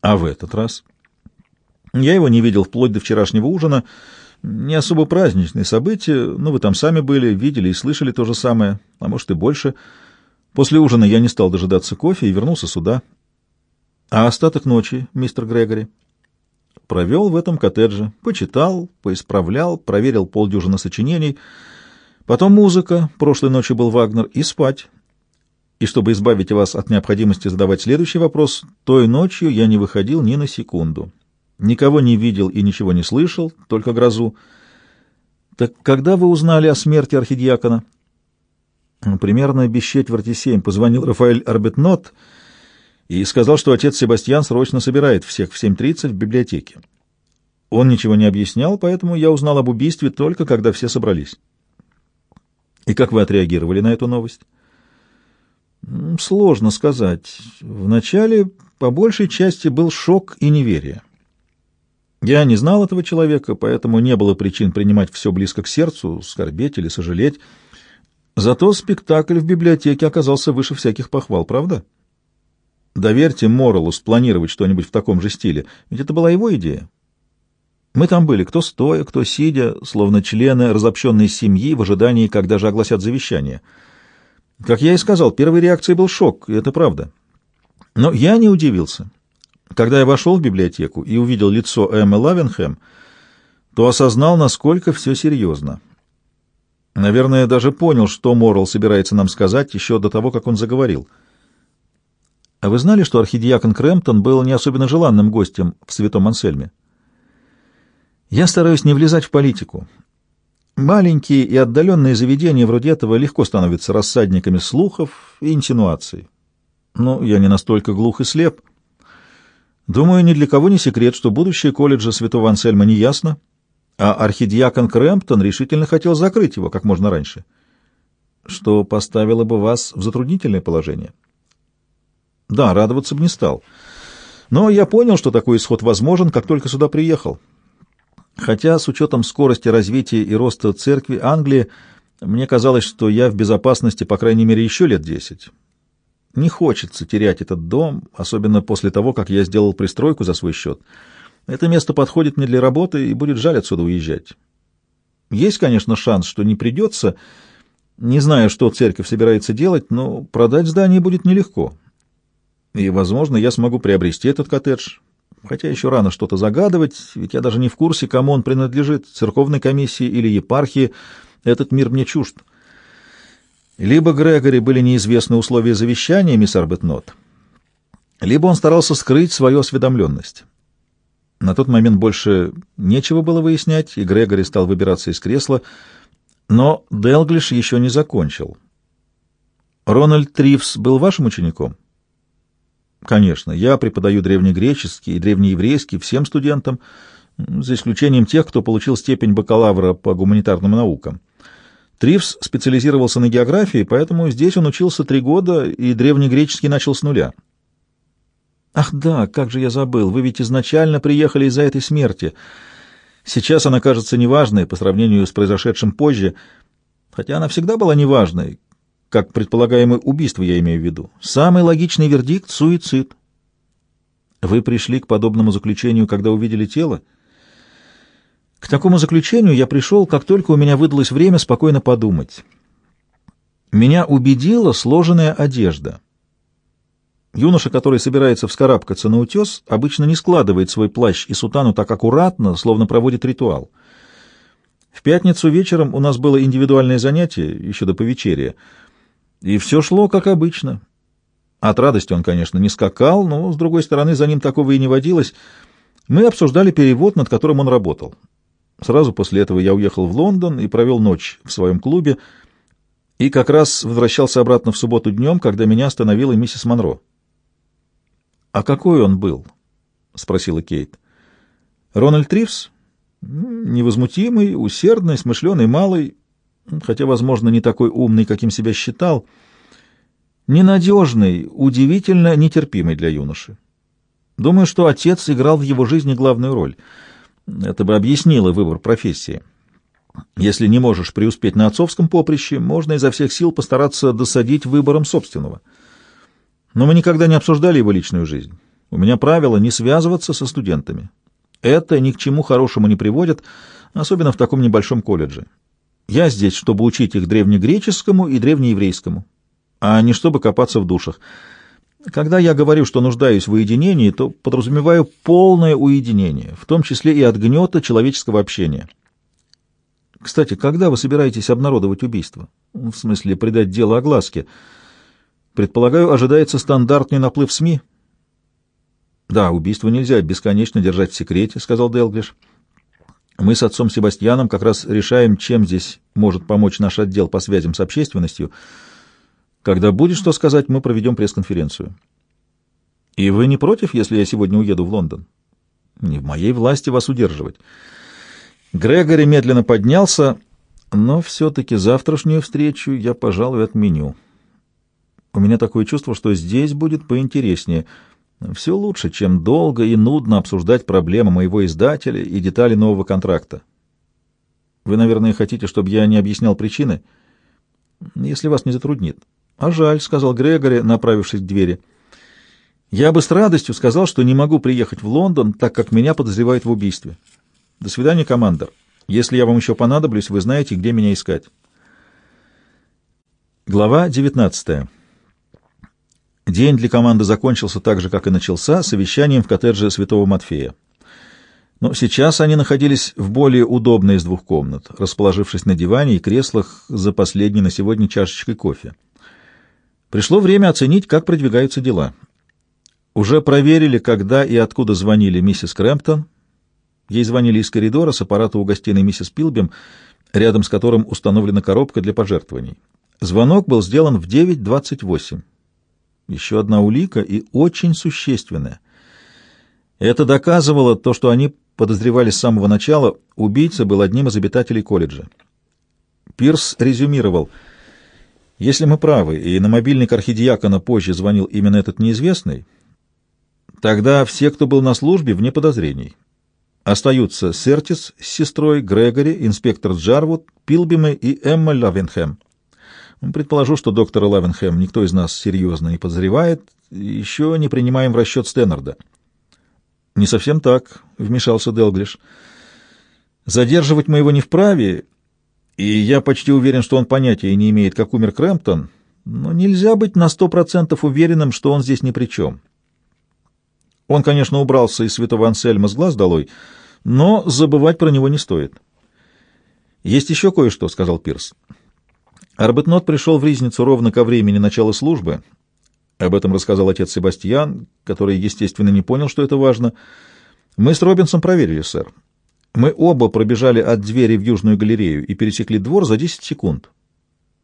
А в этот раз? Я его не видел вплоть до вчерашнего ужина. Не особо праздничные события, но вы там сами были, видели и слышали то же самое, а может и больше. После ужина я не стал дожидаться кофе и вернулся сюда. А остаток ночи, мистер Грегори? Провел в этом коттедже. Почитал, поисправлял, проверил полдюжины сочинений. Потом музыка, прошлой ночью был Вагнер, и спать. И чтобы избавить вас от необходимости задавать следующий вопрос, той ночью я не выходил ни на секунду. Никого не видел и ничего не слышал, только грозу. Так когда вы узнали о смерти архидиакона? Примерно без четверти семь позвонил Рафаэль Арбетнот и сказал, что отец Себастьян срочно собирает всех в 7.30 в библиотеке. Он ничего не объяснял, поэтому я узнал об убийстве только когда все собрались. И как вы отреагировали на эту новость? Сложно сказать. Вначале по большей части был шок и неверие. Я не знал этого человека, поэтому не было причин принимать все близко к сердцу, скорбеть или сожалеть. Зато спектакль в библиотеке оказался выше всяких похвал, правда? Доверьте Моралу спланировать что-нибудь в таком же стиле, ведь это была его идея. Мы там были, кто стоя, кто сидя, словно члены разобщенной семьи в ожидании, когда же огласят завещание. Как я и сказал, первой реакцией был шок, и это правда. Но я не удивился. Когда я вошел в библиотеку и увидел лицо Эммы Лавенхэм, то осознал, насколько все серьезно. Наверное, даже понял, что Моррелл собирается нам сказать еще до того, как он заговорил. А вы знали, что архидиакон Крэмптон был не особенно желанным гостем в Святом Ансельме? Я стараюсь не влезать в политику. Маленькие и отдаленные заведения вроде этого легко становятся рассадниками слухов и инсинуаций. Но я не настолько глух и слеп, Думаю, ни для кого не секрет, что будущее колледжа Святого Ансельма не ясно, а архидиакон Крэмптон решительно хотел закрыть его как можно раньше, что поставило бы вас в затруднительное положение. Да, радоваться бы не стал. Но я понял, что такой исход возможен, как только сюда приехал. Хотя с учетом скорости развития и роста церкви Англии, мне казалось, что я в безопасности, по крайней мере, еще лет десять. Не хочется терять этот дом, особенно после того, как я сделал пристройку за свой счет. Это место подходит мне для работы, и будет жаль отсюда уезжать. Есть, конечно, шанс, что не придется, не знаю, что церковь собирается делать, но продать здание будет нелегко. И, возможно, я смогу приобрести этот коттедж. Хотя еще рано что-то загадывать, ведь я даже не в курсе, кому он принадлежит, церковной комиссии или епархии. Этот мир мне чужд. Либо Грегори были неизвестны условия завещания, мисс Арбетнот, либо он старался скрыть свою осведомленность. На тот момент больше нечего было выяснять, и Грегори стал выбираться из кресла, но Делглиш еще не закончил. «Рональд Тривс был вашим учеником?» «Конечно. Я преподаю древнегреческий и древнееврейский всем студентам, за исключением тех, кто получил степень бакалавра по гуманитарным наукам». Тривс специализировался на географии, поэтому здесь он учился три года и древнегреческий начал с нуля. Ах да, как же я забыл, вы ведь изначально приехали из-за этой смерти. Сейчас она кажется неважной по сравнению с произошедшим позже, хотя она всегда была неважной, как предполагаемое убийство я имею в виду. Самый логичный вердикт — суицид. Вы пришли к подобному заключению, когда увидели тело? — к такому заключению я пришел, как только у меня выдалось время спокойно подумать. Меня убедила сложенная одежда. Юноша, который собирается вскарабкаться на утес, обычно не складывает свой плащ и сутану так аккуратно, словно проводит ритуал. В пятницу вечером у нас было индивидуальное занятие, еще до повечерия, и все шло как обычно. От радости он, конечно, не скакал, но, с другой стороны, за ним такого и не водилось. Мы обсуждали перевод, над которым он работал. Сразу после этого я уехал в Лондон и провел ночь в своем клубе, и как раз возвращался обратно в субботу днем, когда меня остановила миссис Монро. «А какой он был?» — спросила Кейт. «Рональд Тривс? Невозмутимый, усердный, смышленый, малый, хотя, возможно, не такой умный, каким себя считал, ненадежный, удивительно нетерпимый для юноши. Думаю, что отец играл в его жизни главную роль — это бы объяснило выбор профессии. Если не можешь преуспеть на отцовском поприще, можно изо всех сил постараться досадить выбором собственного. Но мы никогда не обсуждали его личную жизнь. У меня правило не связываться со студентами. Это ни к чему хорошему не приводит, особенно в таком небольшом колледже. Я здесь, чтобы учить их древнегреческому и древнееврейскому, а не чтобы копаться в душах. Когда я говорю, что нуждаюсь в уединении, то подразумеваю полное уединение, в том числе и от гнета человеческого общения. Кстати, когда вы собираетесь обнародовать убийство? В смысле, придать дело огласке? Предполагаю, ожидается стандартный наплыв СМИ. Да, убийство нельзя бесконечно держать в секрете, сказал Делглиш. Мы с отцом Себастьяном как раз решаем, чем здесь может помочь наш отдел по связям с общественностью. Когда будет что сказать, мы проведем пресс-конференцию. И вы не против, если я сегодня уеду в Лондон? Не в моей власти вас удерживать. Грегори медленно поднялся, но все-таки завтрашнюю встречу я, пожалуй, отменю. У меня такое чувство, что здесь будет поинтереснее. Все лучше, чем долго и нудно обсуждать проблемы моего издателя и детали нового контракта. Вы, наверное, хотите, чтобы я не объяснял причины? Если вас не затруднит. А жаль, — сказал Грегори, направившись к двери. Я бы с радостью сказал, что не могу приехать в Лондон, так как меня подозревают в убийстве. До свидания, командор. Если я вам еще понадоблюсь, вы знаете, где меня искать. Глава 19. День для команды закончился так же, как и начался, совещанием в коттедже Святого Матфея. Но сейчас они находились в более удобной из двух комнат, расположившись на диване и креслах за последней на сегодня чашечкой кофе. Пришло время оценить, как продвигаются дела. Уже проверили, когда и откуда звонили миссис Крэмптон, Ей звонили из коридора с аппарата у гостиной миссис Пилбем, рядом с которым установлена коробка для пожертвований. Звонок был сделан в 9.28. Еще одна улика и очень существенная. Это доказывало то, что они подозревали с самого начала, убийца был одним из обитателей колледжа. Пирс резюмировал. Если мы правы, и на мобильник архидиакона позже звонил именно этот неизвестный, тогда все, кто был на службе, вне подозрений. Остаются Сертис с сестрой, Грегори, инспектор Джарвуд, Пилбимы и Эмма Лавенхэм. Предположу, что доктора Лавенхэм никто из нас серьезно не подозревает, еще не принимаем в расчет Стэннерда. «Не совсем так», — вмешался Делглиш. «Задерживать мы его не вправе, и я почти уверен, что он понятия не имеет, как умер Крэмптон, но нельзя быть на сто процентов уверенным, что он здесь ни при чем». Он, конечно, убрался из святого Ансельма с глаз долой, но забывать про него не стоит. «Есть еще кое-что», — сказал Пирс. Арбетнот пришел в Ризницу ровно ко времени начала службы. Об этом рассказал отец Себастьян, который, естественно, не понял, что это важно. «Мы с Робинсом проверили, сэр. Мы оба пробежали от двери в Южную галерею и пересекли двор за 10 секунд.